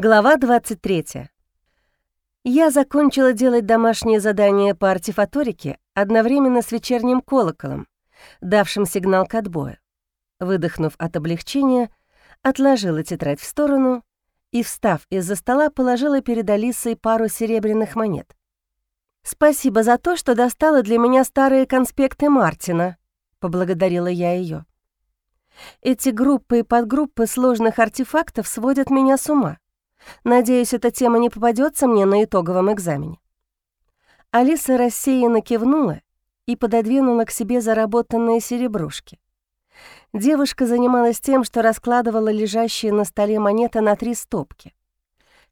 Глава 23. Я закончила делать домашнее задание по артефаторике одновременно с вечерним колоколом, давшим сигнал к отбою. Выдохнув от облегчения, отложила тетрадь в сторону и, встав из-за стола, положила перед Алисой пару серебряных монет. «Спасибо за то, что достала для меня старые конспекты Мартина», — поблагодарила я ее. «Эти группы и подгруппы сложных артефактов сводят меня с ума. Надеюсь, эта тема не попадется мне на итоговом экзамене. Алиса рассеянно кивнула и пододвинула к себе заработанные серебрушки. Девушка занималась тем, что раскладывала лежащие на столе монеты на три стопки.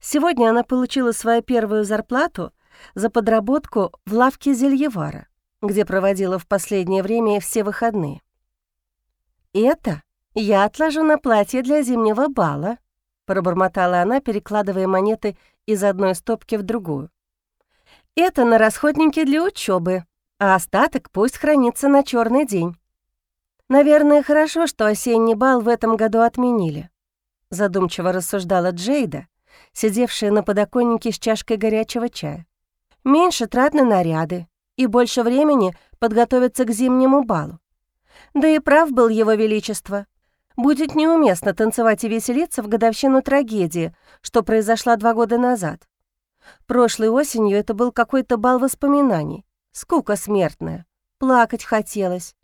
Сегодня она получила свою первую зарплату за подработку в лавке Зельевара, где проводила в последнее время все выходные. «Это я отложу на платье для зимнего бала», пробормотала она, перекладывая монеты из одной стопки в другую. «Это на расходники для учебы, а остаток пусть хранится на черный день. Наверное, хорошо, что осенний бал в этом году отменили», задумчиво рассуждала Джейда, сидевшая на подоконнике с чашкой горячего чая. «Меньше трат на наряды и больше времени подготовиться к зимнему балу. Да и прав был его величество. Будет неуместно танцевать и веселиться в годовщину трагедии, что произошла два года назад. Прошлой осенью это был какой-то бал воспоминаний. Скука смертная. Плакать хотелось.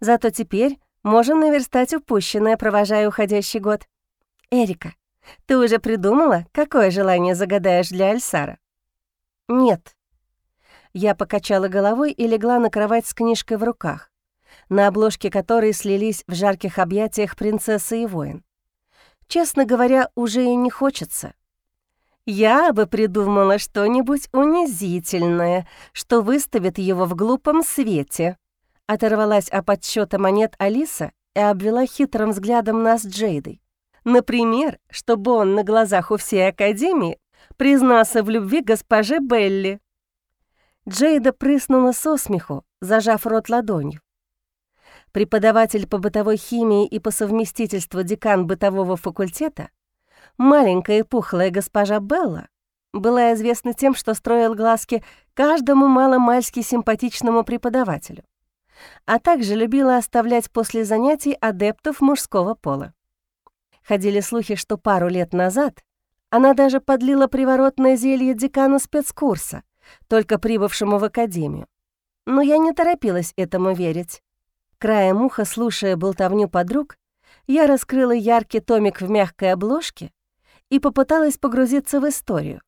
Зато теперь можем наверстать упущенное, провожая уходящий год. Эрика, ты уже придумала, какое желание загадаешь для Альсара? Нет. Я покачала головой и легла на кровать с книжкой в руках на обложке которой слились в жарких объятиях принцесса и воин. Честно говоря, уже и не хочется. Я бы придумала что-нибудь унизительное, что выставит его в глупом свете. Оторвалась от подсчета монет Алиса и обвела хитрым взглядом нас Джейдой. Например, чтобы он на глазах у всей Академии признался в любви госпоже Белли. Джейда прыснула со смеху, зажав рот ладонью преподаватель по бытовой химии и по совместительству декан бытового факультета, маленькая и пухлая госпожа Белла, была известна тем, что строил глазки каждому маломальски симпатичному преподавателю, а также любила оставлять после занятий адептов мужского пола. Ходили слухи, что пару лет назад она даже подлила приворотное зелье декану спецкурса, только прибывшему в академию. Но я не торопилась этому верить. Краем уха, слушая болтовню подруг, я раскрыла яркий томик в мягкой обложке и попыталась погрузиться в историю.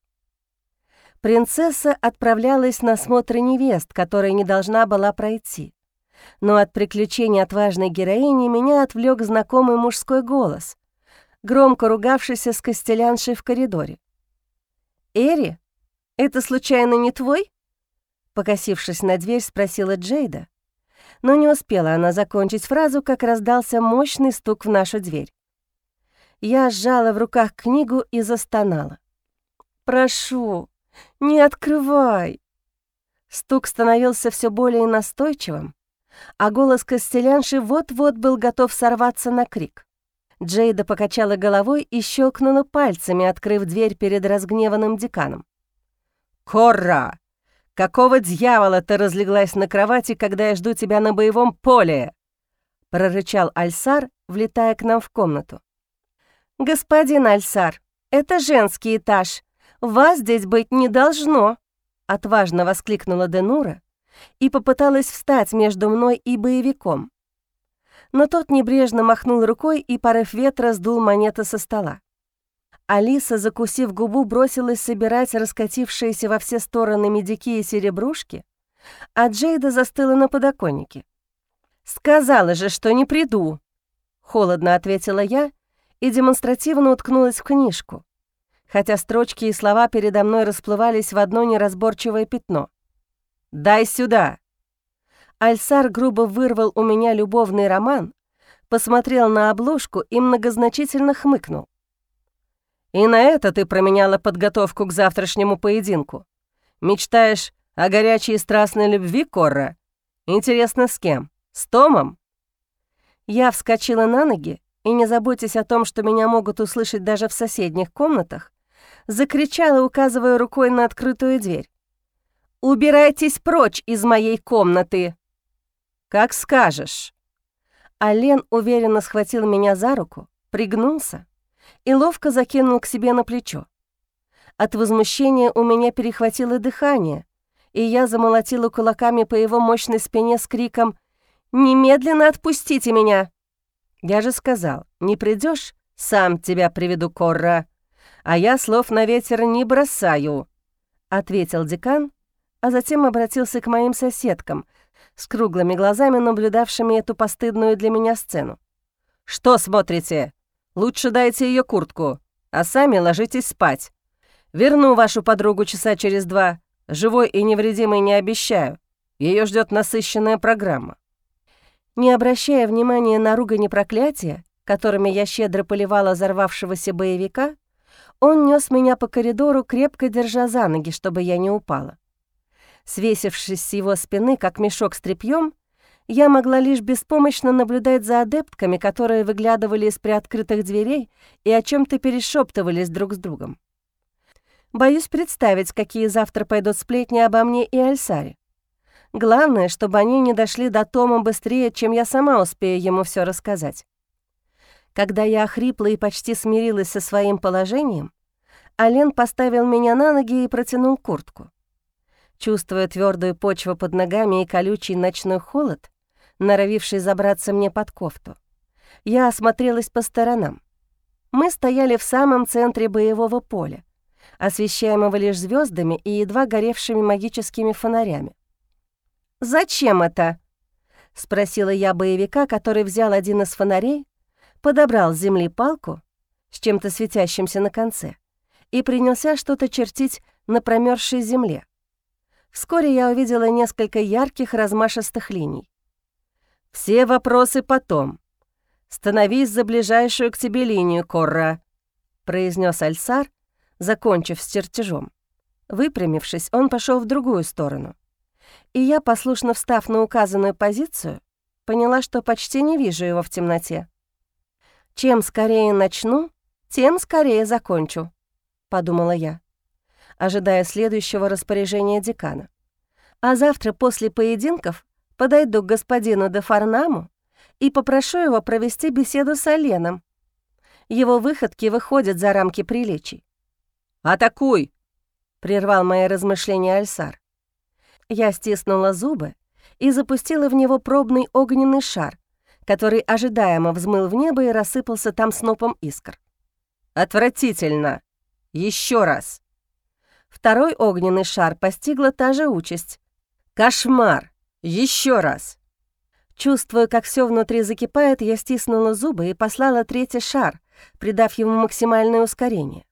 Принцесса отправлялась на смотр невест, которая не должна была пройти. Но от приключений отважной героини меня отвлек знакомый мужской голос, громко ругавшийся с костеляншей в коридоре. «Эри, это случайно не твой?» Покосившись на дверь, спросила Джейда, но не успела она закончить фразу, как раздался мощный стук в нашу дверь. Я сжала в руках книгу и застонала. «Прошу, не открывай!» Стук становился все более настойчивым, а голос Костелянши вот-вот был готов сорваться на крик. Джейда покачала головой и щелкнула пальцами, открыв дверь перед разгневанным деканом. «Корра, Какого дьявола ты разлеглась на кровати, когда я жду тебя на боевом поле?» — прорычал Альсар, влетая к нам в комнату. «Господин Альсар, это женский этаж. Вас здесь быть не должно!» — отважно воскликнула Денура и попыталась встать между мной и боевиком. Но тот небрежно махнул рукой, и порыв ветра сдул монеты со стола. Алиса, закусив губу, бросилась собирать раскатившиеся во все стороны медики и серебрушки, а Джейда застыла на подоконнике. «Сказала же, что не приду!» — холодно ответила я и демонстративно уткнулась в книжку, хотя строчки и слова передо мной расплывались в одно неразборчивое пятно. «Дай сюда!» Альсар грубо вырвал у меня любовный роман, посмотрел на обложку и многозначительно хмыкнул. И на это ты променяла подготовку к завтрашнему поединку. Мечтаешь о горячей и страстной любви, Корра? Интересно, с кем? С Томом?» Я вскочила на ноги, и не заботьтесь о том, что меня могут услышать даже в соседних комнатах, Закричала, указывая рукой на открытую дверь. «Убирайтесь прочь из моей комнаты!» «Как скажешь!» Ален уверенно схватил меня за руку, пригнулся и ловко закинул к себе на плечо. От возмущения у меня перехватило дыхание, и я замолотила кулаками по его мощной спине с криком «Немедленно отпустите меня!» «Я же сказал, не придешь, сам тебя приведу, Корра, а я слов на ветер не бросаю», — ответил декан, а затем обратился к моим соседкам с круглыми глазами, наблюдавшими эту постыдную для меня сцену. «Что смотрите? Лучше дайте ее куртку, а сами ложитесь спать. Верну вашу подругу часа через два. Живой и невредимой не обещаю. Ее ждет насыщенная программа». Не обращая внимания на ругань и проклятия, которыми я щедро поливала взорвавшегося боевика, он нес меня по коридору, крепко держа за ноги, чтобы я не упала. Свесившись с его спины, как мешок с тряпьем, я могла лишь беспомощно наблюдать за адептками, которые выглядывали из приоткрытых дверей и о чем то перешептывались друг с другом. Боюсь представить, какие завтра пойдут сплетни обо мне и Альсаре. Главное, чтобы они не дошли до Тома быстрее, чем я сама успею ему все рассказать. Когда я охрипла и почти смирилась со своим положением, Ален поставил меня на ноги и протянул куртку. Чувствуя твердую почву под ногами и колючий ночной холод, норовивший забраться мне под кофту, я осмотрелась по сторонам. Мы стояли в самом центре боевого поля, освещаемого лишь звездами и едва горевшими магическими фонарями. «Зачем это?» — спросила я боевика, который взял один из фонарей, подобрал с земли палку с чем-то светящимся на конце и принялся что-то чертить на промерзшей земле. Вскоре я увидела несколько ярких размашистых линий. «Все вопросы потом. Становись за ближайшую к тебе линию, Корра», — произнес Альсар, закончив с чертежом. Выпрямившись, он пошел в другую сторону. И я, послушно встав на указанную позицию, поняла, что почти не вижу его в темноте. Чем скорее начну, тем скорее закончу, подумала я, ожидая следующего распоряжения декана. А завтра после поединков подойду к господину де Фарнаму и попрошу его провести беседу с Оленом. Его выходки выходят за рамки приличий. «Атакуй!» — прервал мои размышления Альсар. Я стиснула зубы и запустила в него пробный огненный шар, который ожидаемо взмыл в небо и рассыпался там снопом искр. «Отвратительно! Еще раз!» Второй огненный шар постигла та же участь. «Кошмар! Еще раз!» Чувствуя, как все внутри закипает, я стиснула зубы и послала третий шар, придав ему максимальное ускорение.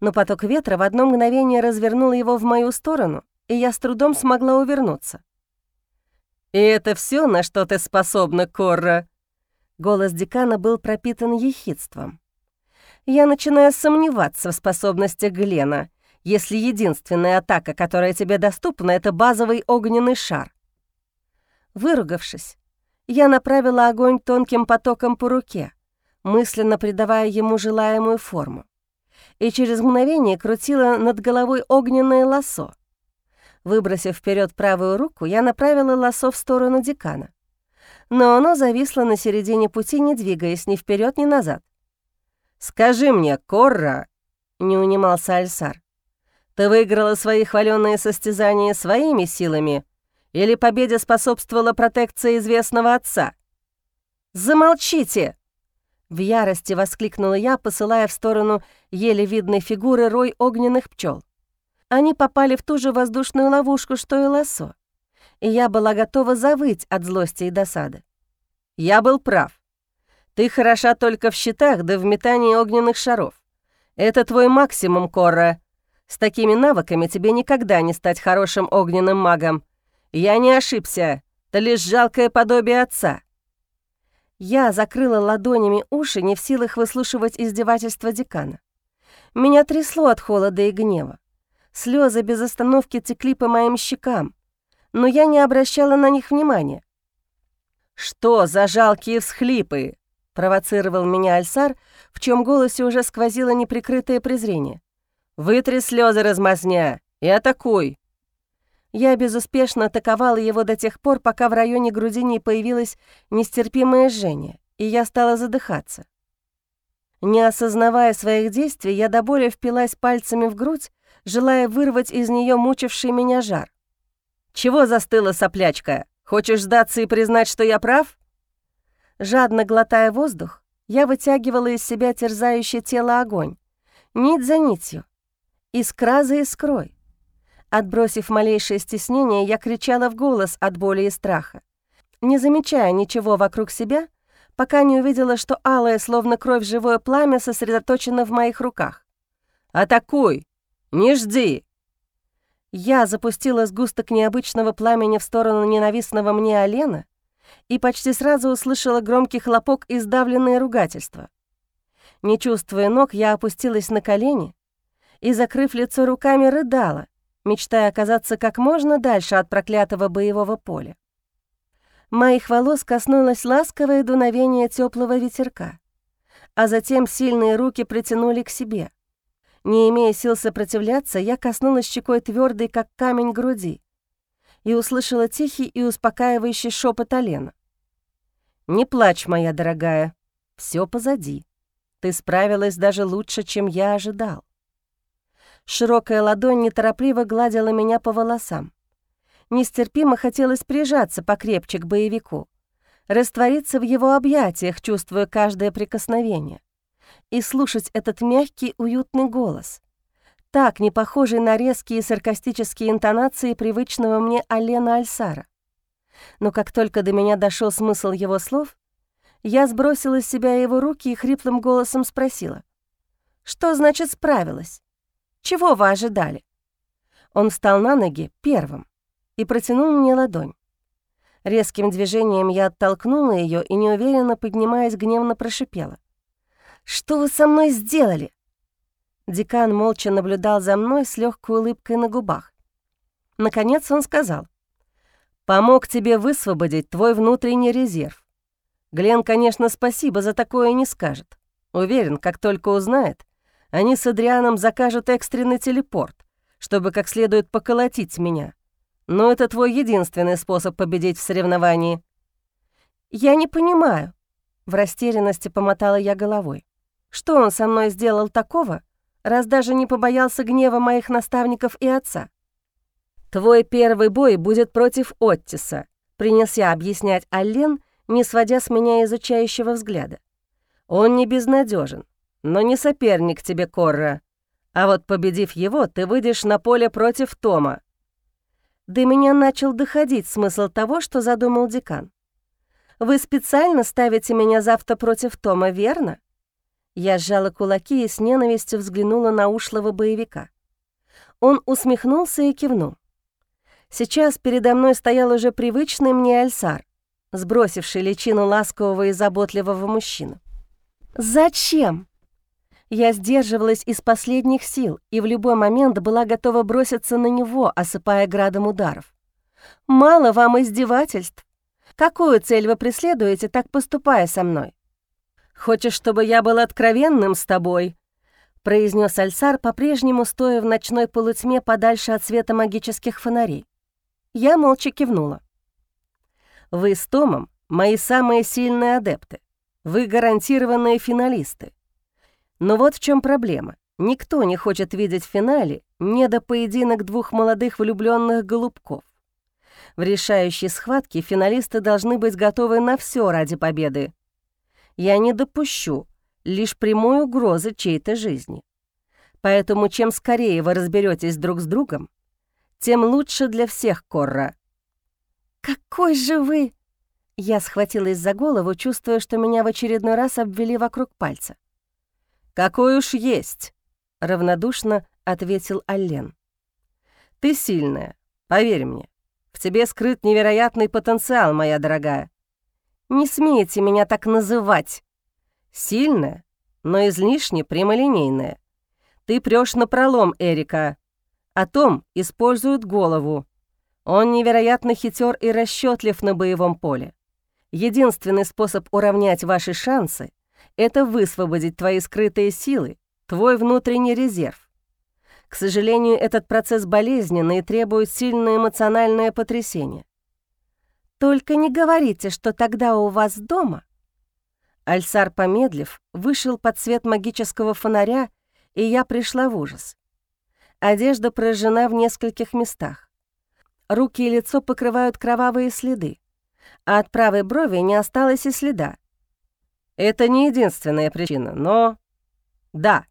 Но поток ветра в одно мгновение развернул его в мою сторону, и я с трудом смогла увернуться. «И это все, на что ты способна, Корра?» Голос декана был пропитан ехидством. «Я начинаю сомневаться в способностях Глена, если единственная атака, которая тебе доступна, это базовый огненный шар». Выругавшись, я направила огонь тонким потоком по руке, мысленно придавая ему желаемую форму, и через мгновение крутила над головой огненное лосо. Выбросив вперед правую руку, я направила лосо в сторону декана. Но оно зависло на середине пути, не двигаясь ни вперед, ни назад. «Скажи мне, Корра!» — не унимался Альсар. «Ты выиграла свои хваленные состязания своими силами или победе способствовала протекция известного отца?» «Замолчите!» В ярости воскликнула я, посылая в сторону еле видной фигуры рой огненных пчел. Они попали в ту же воздушную ловушку, что и лосо, и я была готова завыть от злости и досады. Я был прав. Ты хороша только в щитах да в метании огненных шаров. Это твой максимум, Корра. С такими навыками тебе никогда не стать хорошим огненным магом. Я не ошибся, ты лишь жалкое подобие отца. Я закрыла ладонями уши, не в силах выслушивать издевательства декана. Меня трясло от холода и гнева. Слезы без остановки текли по моим щекам, но я не обращала на них внимания. «Что за жалкие всхлипы?» — провоцировал меня Альсар, в чем голосе уже сквозило неприкрытое презрение. Вытри слезы размазня и атакуй!» Я безуспешно атаковала его до тех пор, пока в районе груди не появилось нестерпимое жжение, и я стала задыхаться. Не осознавая своих действий, я до боли впилась пальцами в грудь, желая вырвать из нее мучивший меня жар. «Чего застыла соплячка? Хочешь сдаться и признать, что я прав?» Жадно глотая воздух, я вытягивала из себя терзающее тело огонь, нить за нитью, искра за искрой. Отбросив малейшее стеснение, я кричала в голос от боли и страха, не замечая ничего вокруг себя, пока не увидела, что алое, словно кровь живое пламя, сосредоточено в моих руках. «Атакуй! Не жди!» Я запустила сгусток необычного пламени в сторону ненавистного мне Алена и почти сразу услышала громкий хлопок и сдавленное ругательство. Не чувствуя ног, я опустилась на колени и, закрыв лицо руками, рыдала, мечтая оказаться как можно дальше от проклятого боевого поля. Моих волос коснулось ласковое дуновение теплого ветерка, а затем сильные руки притянули к себе. Не имея сил сопротивляться, я коснулась щекой твердой, как камень груди, и услышала тихий и успокаивающий шепот Алена. «Не плачь, моя дорогая, все позади. Ты справилась даже лучше, чем я ожидал». Широкая ладонь неторопливо гладила меня по волосам. Нестерпимо хотелось прижаться покрепче к боевику, раствориться в его объятиях, чувствуя каждое прикосновение, и слушать этот мягкий, уютный голос, так не похожий на резкие саркастические интонации привычного мне Алена Альсара. Но как только до меня дошел смысл его слов, я сбросила с себя его руки и хриплым голосом спросила, «Что значит справилась? Чего вы ожидали?» Он встал на ноги первым и протянул мне ладонь. Резким движением я оттолкнула ее и, неуверенно поднимаясь, гневно прошипела. «Что вы со мной сделали?» Декан молча наблюдал за мной с легкой улыбкой на губах. Наконец он сказал. «Помог тебе высвободить твой внутренний резерв. Глен, конечно, спасибо за такое не скажет. Уверен, как только узнает, они с Адрианом закажут экстренный телепорт, чтобы как следует поколотить меня. Но это твой единственный способ победить в соревновании». «Я не понимаю», — в растерянности помотала я головой. «Что он со мной сделал такого, раз даже не побоялся гнева моих наставников и отца?» «Твой первый бой будет против Оттиса», — принялся объяснять Аллен, не сводя с меня изучающего взгляда. «Он не безнадежен но не соперник тебе, Корра. А вот победив его, ты выйдешь на поле против Тома». До меня начал доходить смысл того, что задумал декан. «Вы специально ставите меня завтра против Тома, верно?» Я сжала кулаки и с ненавистью взглянула на ушлого боевика. Он усмехнулся и кивнул. Сейчас передо мной стоял уже привычный мне Альсар, сбросивший личину ласкового и заботливого мужчину. «Зачем?» Я сдерживалась из последних сил и в любой момент была готова броситься на него, осыпая градом ударов. «Мало вам издевательств. Какую цель вы преследуете, так поступая со мной?» «Хочешь, чтобы я был откровенным с тобой?» произнес Альсар, по-прежнему стоя в ночной полутьме подальше от света магических фонарей. Я молча кивнула. «Вы с Томом мои самые сильные адепты. Вы гарантированные финалисты. Но вот в чем проблема. Никто не хочет видеть в финале недопоединок двух молодых влюбленных голубков. В решающей схватке финалисты должны быть готовы на все ради победы. Я не допущу лишь прямой угрозы чьей-то жизни. Поэтому чем скорее вы разберетесь друг с другом, тем лучше для всех, Корра. «Какой же вы!» Я схватилась за голову, чувствуя, что меня в очередной раз обвели вокруг пальца. «Какой уж есть», — равнодушно ответил Аллен. «Ты сильная, поверь мне. В тебе скрыт невероятный потенциал, моя дорогая. Не смейте меня так называть. Сильная, но излишне прямолинейная. Ты прёшь на пролом, Эрика. О том используют голову. Он невероятно хитер и расчетлив на боевом поле. Единственный способ уравнять ваши шансы — это высвободить твои скрытые силы, твой внутренний резерв. К сожалению, этот процесс болезненный и требует сильное эмоциональное потрясение. Только не говорите, что тогда у вас дома Альсар, помедлив, вышел под свет магического фонаря, и я пришла в ужас. Одежда прожжена в нескольких местах. Руки и лицо покрывают кровавые следы, а от правой брови не осталось и следа. Это не единственная причина, но... Да.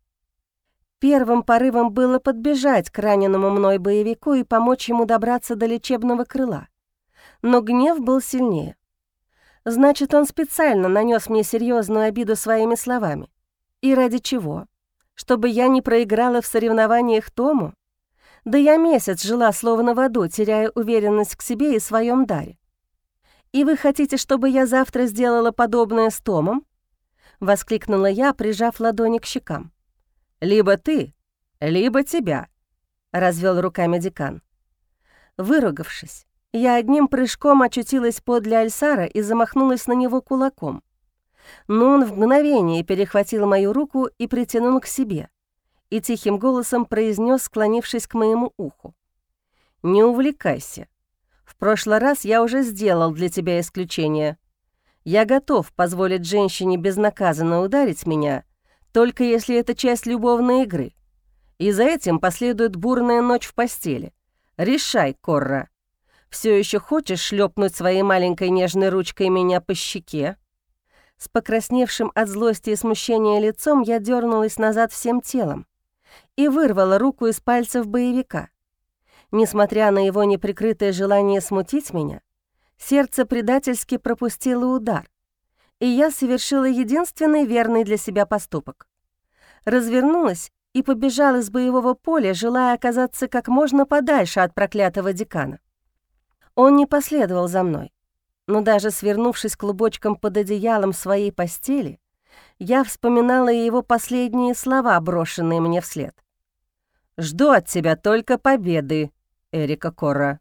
Первым порывом было подбежать к раненому мной боевику и помочь ему добраться до лечебного крыла. Но гнев был сильнее. Значит, он специально нанес мне серьезную обиду своими словами. И ради чего? Чтобы я не проиграла в соревнованиях Тому? Да я месяц жила словно в аду, теряя уверенность к себе и своем даре. И вы хотите, чтобы я завтра сделала подобное с Томом? Воскликнула я, прижав ладони к щекам. Либо ты, либо тебя, развел руками декан. Выругавшись, я одним прыжком очутилась подле Альсара и замахнулась на него кулаком. Но он в мгновение перехватил мою руку и притянул к себе, и тихим голосом произнес, склонившись к моему уху. «Не увлекайся. В прошлый раз я уже сделал для тебя исключение. Я готов позволить женщине безнаказанно ударить меня, только если это часть любовной игры. И за этим последует бурная ночь в постели. Решай, Корра, все еще хочешь шлепнуть своей маленькой нежной ручкой меня по щеке?» С покрасневшим от злости и смущения лицом я дернулась назад всем телом и вырвала руку из пальцев боевика. Несмотря на его неприкрытое желание смутить меня, сердце предательски пропустило удар, и я совершила единственный верный для себя поступок. Развернулась и побежала из боевого поля, желая оказаться как можно подальше от проклятого декана. Он не последовал за мной, но даже свернувшись клубочком под одеялом своей постели, я вспоминала его последние слова, брошенные мне вслед. «Жду от тебя только победы, Эрика Кора».